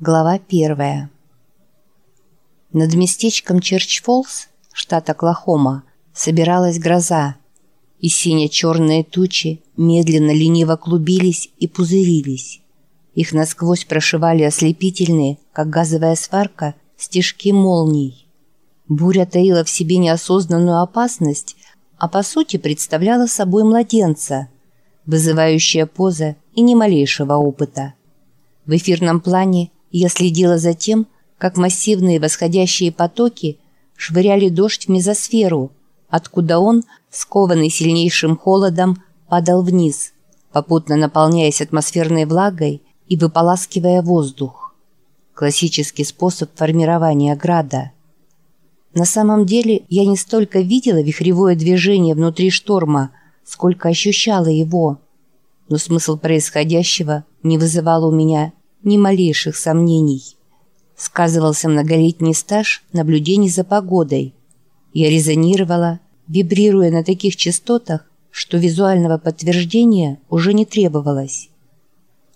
Глава первая. Над местечком Черч-Фоллс, штат Оклахома, собиралась гроза, и сине-черные тучи медленно лениво клубились и пузырились. Их насквозь прошивали ослепительные, как газовая сварка, стежки молний. Буря таила в себе неосознанную опасность, а по сути представляла собой младенца, вызывающая поза и ни малейшего опыта. В эфирном плане я следила за тем, как массивные восходящие потоки швыряли дождь в мезосферу, откуда он, скованный сильнейшим холодом, падал вниз, попутно наполняясь атмосферной влагой и выполаскивая воздух. Классический способ формирования града. На самом деле я не столько видела вихревое движение внутри шторма, сколько ощущала его. Но смысл происходящего не вызывал у меня ни малейших сомнений. Сказывался многолетний стаж наблюдений за погодой. Я резонировала, вибрируя на таких частотах, что визуального подтверждения уже не требовалось.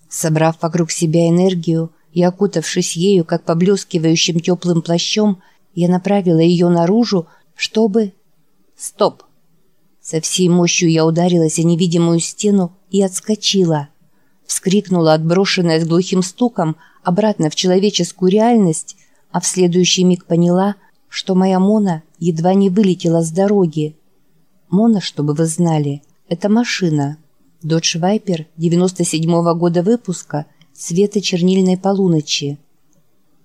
Собрав вокруг себя энергию и окутавшись ею, как поблескивающим теплым плащом, я направила ее наружу, чтобы... Стоп! Со всей мощью я ударилась о невидимую стену и отскочила вскрикнула, отброшенная с глухим стуком, обратно в человеческую реальность, а в следующий миг поняла, что моя Мона едва не вылетела с дороги. Мона, чтобы вы знали, это машина. Dodge Viper 97-го года выпуска цвета чернильной полуночи.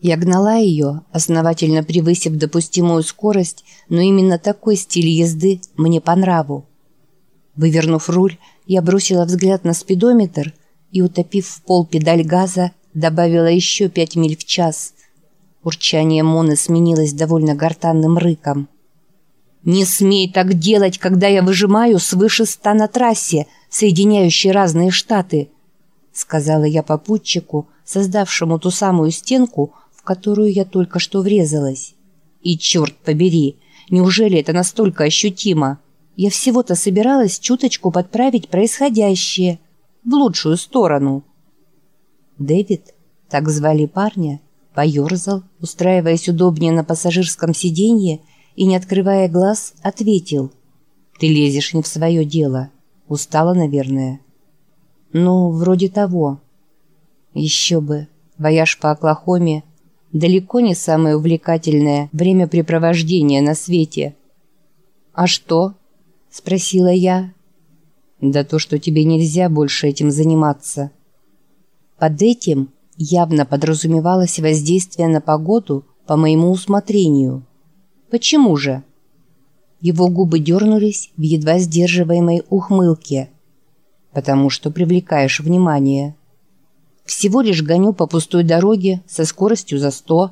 Я гнала ее, основательно превысив допустимую скорость, но именно такой стиль езды мне по нраву. Вывернув руль, я бросила взгляд на спидометр – и, утопив в пол педаль газа, добавила еще пять миль в час. Урчание Моны сменилось довольно гортанным рыком. «Не смей так делать, когда я выжимаю свыше ста на трассе, соединяющей разные штаты», сказала я попутчику, создавшему ту самую стенку, в которую я только что врезалась. «И черт побери, неужели это настолько ощутимо? Я всего-то собиралась чуточку подправить происходящее» в лучшую сторону. Дэвид, так звали парня, поерзал, устраиваясь удобнее на пассажирском сиденье и, не открывая глаз, ответил. «Ты лезешь не в свое дело. Устала, наверное». «Ну, вроде того». «Еще бы. Вояж по Оклахоме – далеко не самое увлекательное времяпрепровождение на свете». «А что?» – спросила я, да то, что тебе нельзя больше этим заниматься. Под этим явно подразумевалось воздействие на погоду по моему усмотрению. Почему же? Его губы дернулись в едва сдерживаемой ухмылке. Потому что привлекаешь внимание. Всего лишь гоню по пустой дороге со скоростью за сто.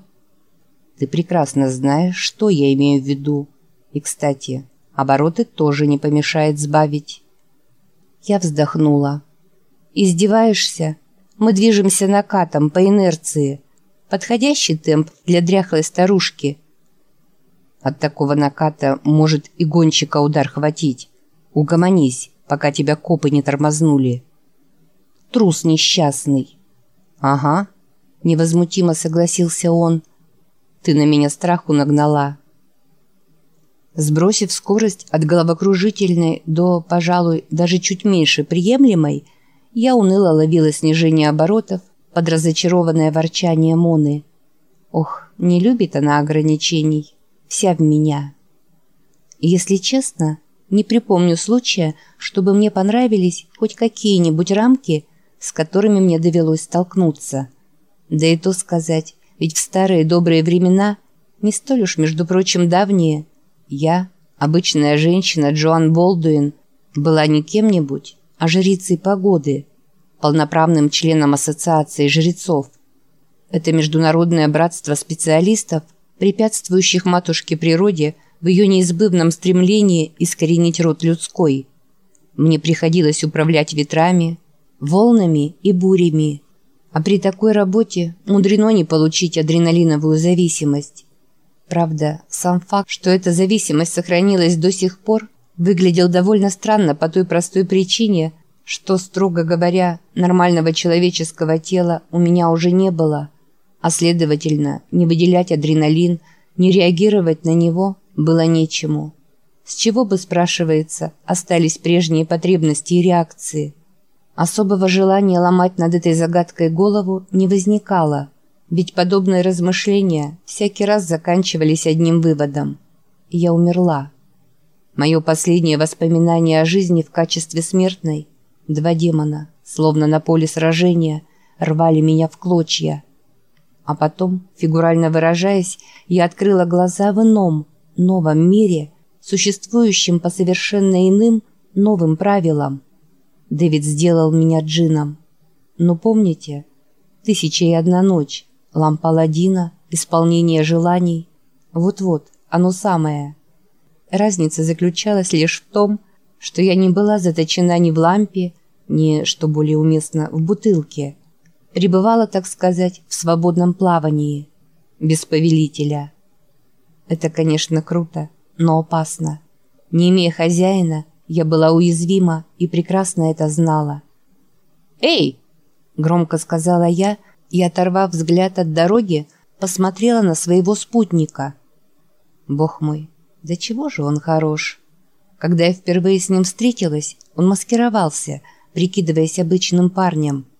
Ты прекрасно знаешь, что я имею в виду. И, кстати, обороты тоже не помешает сбавить. Я вздохнула. «Издеваешься? Мы движемся накатом по инерции. Подходящий темп для дряхлой старушки». От такого наката может и гонщика удар хватить. Угомонись, пока тебя копы не тормознули. Трус несчастный. Ага, невозмутимо согласился он. Ты на меня страху нагнала. Сбросив скорость от головокружительной до, пожалуй, даже чуть меньше приемлемой, я уныло ловила снижение оборотов под разочарованное ворчание Моны. Ох, не любит она ограничений. Вся в меня. Если честно, не припомню случая, чтобы мне понравились хоть какие-нибудь рамки, с которыми мне довелось столкнуться. Да и то сказать, ведь в старые добрые времена, не столь уж, между прочим, давние, я, обычная женщина Джоан Болдуин, была не кем-нибудь, а жрицей погоды, полноправным членом Ассоциации жрецов. Это международное братство специалистов, препятствующих матушке природе в ее неизбывном стремлении искоренить род людской. Мне приходилось управлять ветрами, волнами и бурями, а при такой работе мудрено не получить адреналиновую зависимость. Правда, сам факт, что эта зависимость сохранилась до сих пор, выглядел довольно странно по той простой причине, что, строго говоря, нормального человеческого тела у меня уже не было, а следовательно, не выделять адреналин, не реагировать на него было нечему. С чего бы, спрашивается, остались прежние потребности и реакции? Особого желания ломать над этой загадкой голову не возникало, ведь подобные размышления всякий раз заканчивались одним выводом. Я умерла. Мое последнее воспоминание о жизни в качестве смертной – два демона, словно на поле сражения, рвали меня в клочья – а потом, фигурально выражаясь, я открыла глаза в ином, новом мире, существующем по совершенно иным, новым правилам. Дэвид сделал меня джином. Но помните, «Тысяча и одна ночь», «Лампа Ладина», «Исполнение желаний». Вот-вот, оно самое. Разница заключалась лишь в том, что я не была заточена ни в лампе, ни, что более уместно, в бутылке – пребывала, так сказать, в свободном плавании, без повелителя. Это, конечно, круто, но опасно. Не имея хозяина, я была уязвима и прекрасно это знала. «Эй!» – громко сказала я и, оторвав взгляд от дороги, посмотрела на своего спутника. Бог мой, да чего же он хорош? Когда я впервые с ним встретилась, он маскировался, прикидываясь обычным парнем –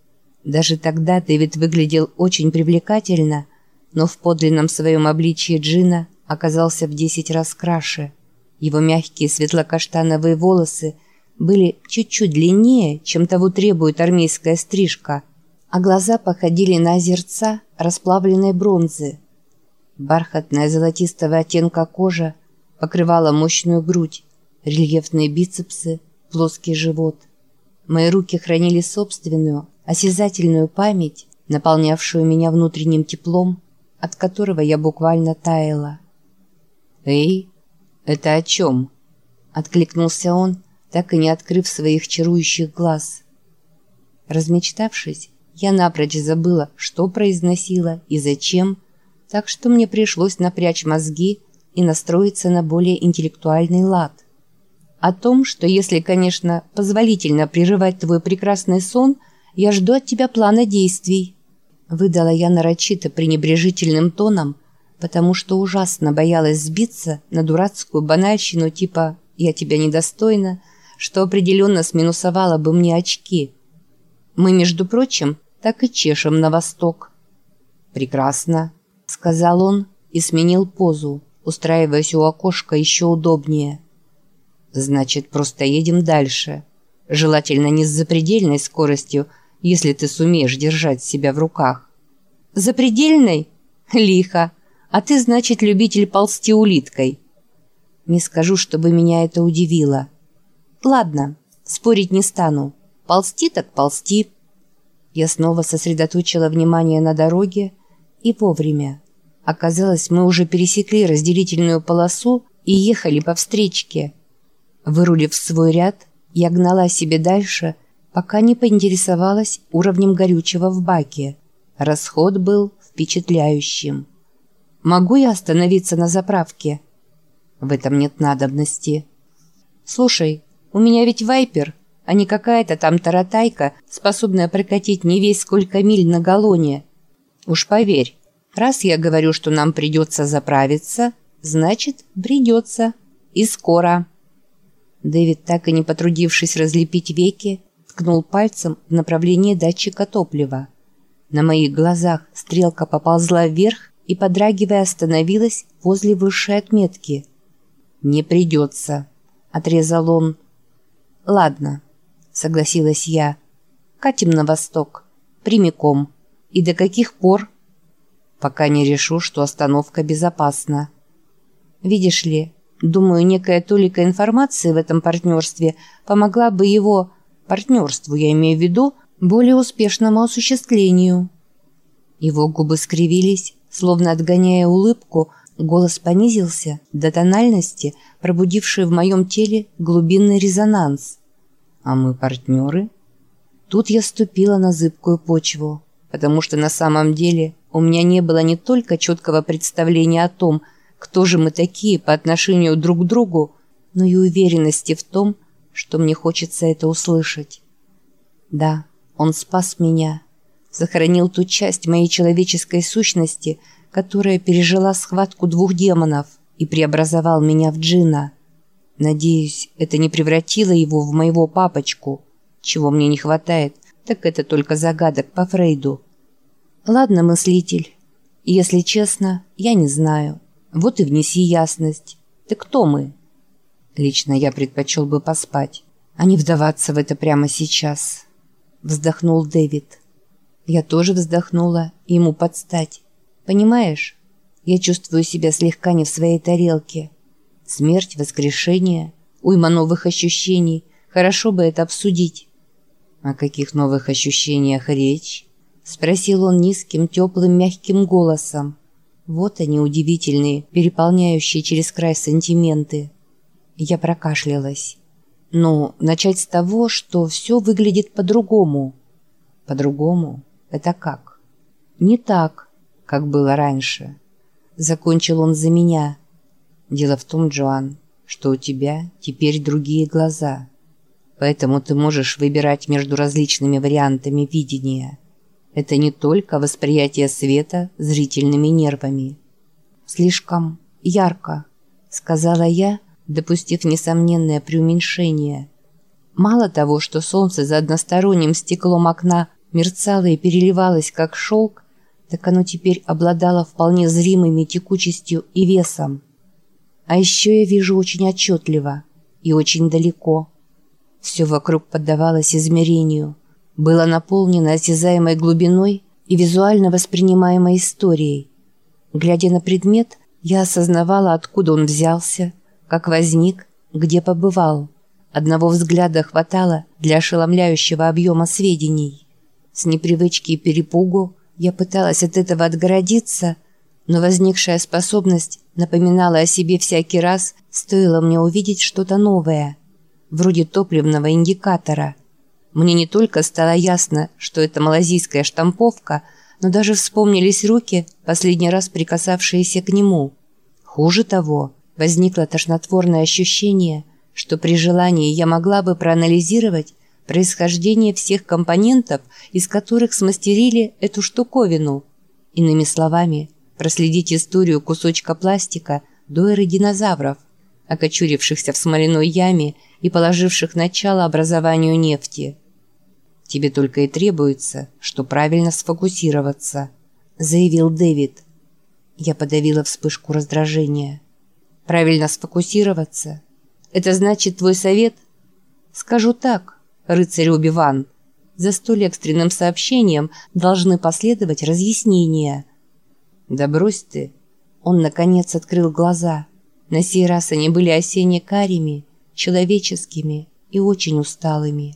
даже тогда Дэвид выглядел очень привлекательно, но в подлинном своем обличии Джина оказался в десять раз краше. Его мягкие светло-каштановые волосы были чуть-чуть длиннее, чем того требует армейская стрижка, а глаза походили на озерца расплавленной бронзы. Бархатная золотистого оттенка кожа покрывала мощную грудь, рельефные бицепсы, плоский живот. Мои руки хранили собственную, осязательную память, наполнявшую меня внутренним теплом, от которого я буквально таяла. «Эй, это о чем?» — откликнулся он, так и не открыв своих чарующих глаз. Размечтавшись, я напрочь забыла, что произносила и зачем, так что мне пришлось напрячь мозги и настроиться на более интеллектуальный лад. О том, что если, конечно, позволительно прерывать твой прекрасный сон – я жду от тебя плана действий», — выдала я нарочито пренебрежительным тоном, потому что ужасно боялась сбиться на дурацкую банальщину типа «я тебя недостойна», что определенно сминусовало бы мне очки. Мы, между прочим, так и чешем на восток. «Прекрасно», — сказал он и сменил позу, устраиваясь у окошка еще удобнее. «Значит, просто едем дальше. Желательно не с запредельной скоростью, если ты сумеешь держать себя в руках. Запредельной? Лихо. А ты, значит, любитель ползти улиткой. Не скажу, чтобы меня это удивило. Ладно, спорить не стану. Ползти так ползти. Я снова сосредоточила внимание на дороге и вовремя. Оказалось, мы уже пересекли разделительную полосу и ехали по встречке. Вырулив в свой ряд, я гнала себе дальше – пока не поинтересовалась уровнем горючего в баке. Расход был впечатляющим. «Могу я остановиться на заправке?» «В этом нет надобности». «Слушай, у меня ведь вайпер, а не какая-то там таратайка, способная прокатить не весь сколько миль на галлоне. Уж поверь, раз я говорю, что нам придется заправиться, значит, придется. И скоро». Дэвид, так и не потрудившись разлепить веки, ткнул пальцем в направлении датчика топлива. На моих глазах стрелка поползла вверх и, подрагивая, остановилась возле высшей отметки. «Не придется», — отрезал он. «Ладно», — согласилась я. «Катим на восток. Прямиком. И до каких пор?» «Пока не решу, что остановка безопасна». «Видишь ли, думаю, некая толика информации в этом партнерстве помогла бы его партнерству, я имею в виду, более успешному осуществлению. Его губы скривились, словно отгоняя улыбку, голос понизился до тональности, пробудившей в моем теле глубинный резонанс. «А мы партнеры?» Тут я ступила на зыбкую почву, потому что на самом деле у меня не было не только четкого представления о том, кто же мы такие по отношению друг к другу, но и уверенности в том, что мне хочется это услышать. Да, он спас меня. сохранил ту часть моей человеческой сущности, которая пережила схватку двух демонов и преобразовал меня в джина. Надеюсь, это не превратило его в моего папочку. Чего мне не хватает, так это только загадок по Фрейду. Ладно, мыслитель. Если честно, я не знаю. Вот и внеси ясность. Ты кто мы? Лично я предпочел бы поспать, а не вдаваться в это прямо сейчас. Вздохнул Дэвид. Я тоже вздохнула, ему подстать. Понимаешь, я чувствую себя слегка не в своей тарелке. Смерть, воскрешение, уйма новых ощущений. Хорошо бы это обсудить. О каких новых ощущениях речь? Спросил он низким, теплым, мягким голосом. Вот они удивительные, переполняющие через край сантименты. Я прокашлялась. Ну, начать с того, что все выглядит по-другому. По-другому? Это как? Не так, как было раньше. Закончил он за меня. Дело в том, Джоан, что у тебя теперь другие глаза. Поэтому ты можешь выбирать между различными вариантами видения. Это не только восприятие света зрительными нервами. Слишком ярко, сказала я, допустив несомненное преуменьшение. Мало того, что солнце за односторонним стеклом окна мерцало и переливалось, как шелк, так оно теперь обладало вполне зримыми текучестью и весом. А еще я вижу очень отчетливо и очень далеко. Все вокруг поддавалось измерению – было наполнено осязаемой глубиной и визуально воспринимаемой историей. Глядя на предмет, я осознавала, откуда он взялся, как возник, где побывал. Одного взгляда хватало для ошеломляющего объема сведений. С непривычки и перепугу я пыталась от этого отгородиться, но возникшая способность напоминала о себе всякий раз, стоило мне увидеть что-то новое, вроде топливного индикатора – мне не только стало ясно, что это малазийская штамповка, но даже вспомнились руки, последний раз прикасавшиеся к нему. Хуже того, возникло тошнотворное ощущение, что при желании я могла бы проанализировать происхождение всех компонентов, из которых смастерили эту штуковину. Иными словами, проследить историю кусочка пластика до эры динозавров, окочурившихся в смоляной яме и положивших начало образованию нефти. Тебе только и требуется, что правильно сфокусироваться», – заявил Дэвид. Я подавила вспышку раздражения. «Правильно сфокусироваться? Это значит твой совет?» «Скажу так, рыцарь Убиван. За столь экстренным сообщением должны последовать разъяснения». «Да брось ты!» Он, наконец, открыл глаза. На сей раз они были осенне-карими, человеческими и очень усталыми.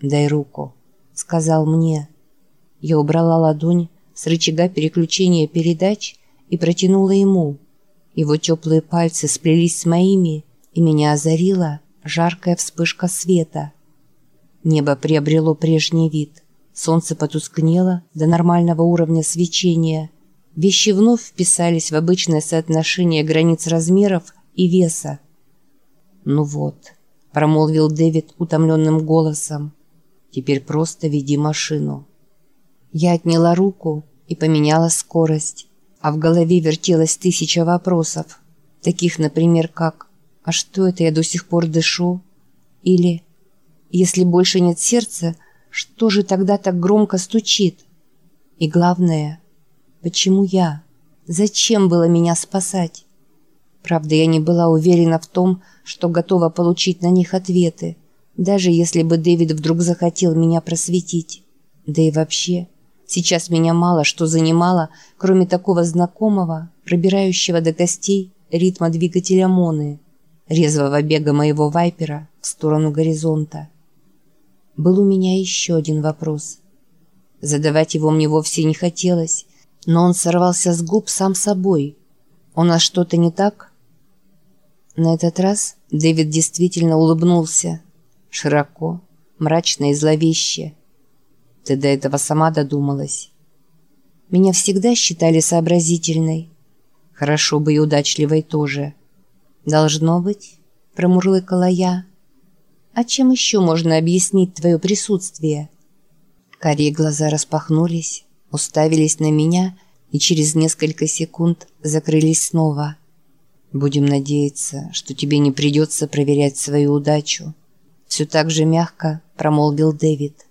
«Дай руку», — сказал мне. Я убрала ладонь с рычага переключения передач и протянула ему. Его теплые пальцы сплелись с моими, и меня озарила жаркая вспышка света. Небо приобрело прежний вид. Солнце потускнело до нормального уровня свечения. Вещи вновь вписались в обычное соотношение границ размеров и веса. «Ну вот», — промолвил Дэвид утомленным голосом, Теперь просто веди машину». Я отняла руку и поменяла скорость, а в голове вертелось тысяча вопросов, таких, например, как «А что это я до сих пор дышу?» или «Если больше нет сердца, что же тогда так громко стучит?» И главное, почему я? Зачем было меня спасать? Правда, я не была уверена в том, что готова получить на них ответы даже если бы Дэвид вдруг захотел меня просветить. Да и вообще, сейчас меня мало что занимало, кроме такого знакомого, пробирающего до костей ритма двигателя Моны, резвого бега моего вайпера в сторону горизонта. Был у меня еще один вопрос. Задавать его мне вовсе не хотелось, но он сорвался с губ сам собой. «У нас что-то не так?» На этот раз Дэвид действительно улыбнулся, широко, мрачно и зловеще. Ты до этого сама додумалась. Меня всегда считали сообразительной. Хорошо бы и удачливой тоже. Должно быть, промурлыкала я. А чем еще можно объяснить твое присутствие? Карие глаза распахнулись, уставились на меня и через несколько секунд закрылись снова. «Будем надеяться, что тебе не придется проверять свою удачу», все так же мягко промолвил Дэвид.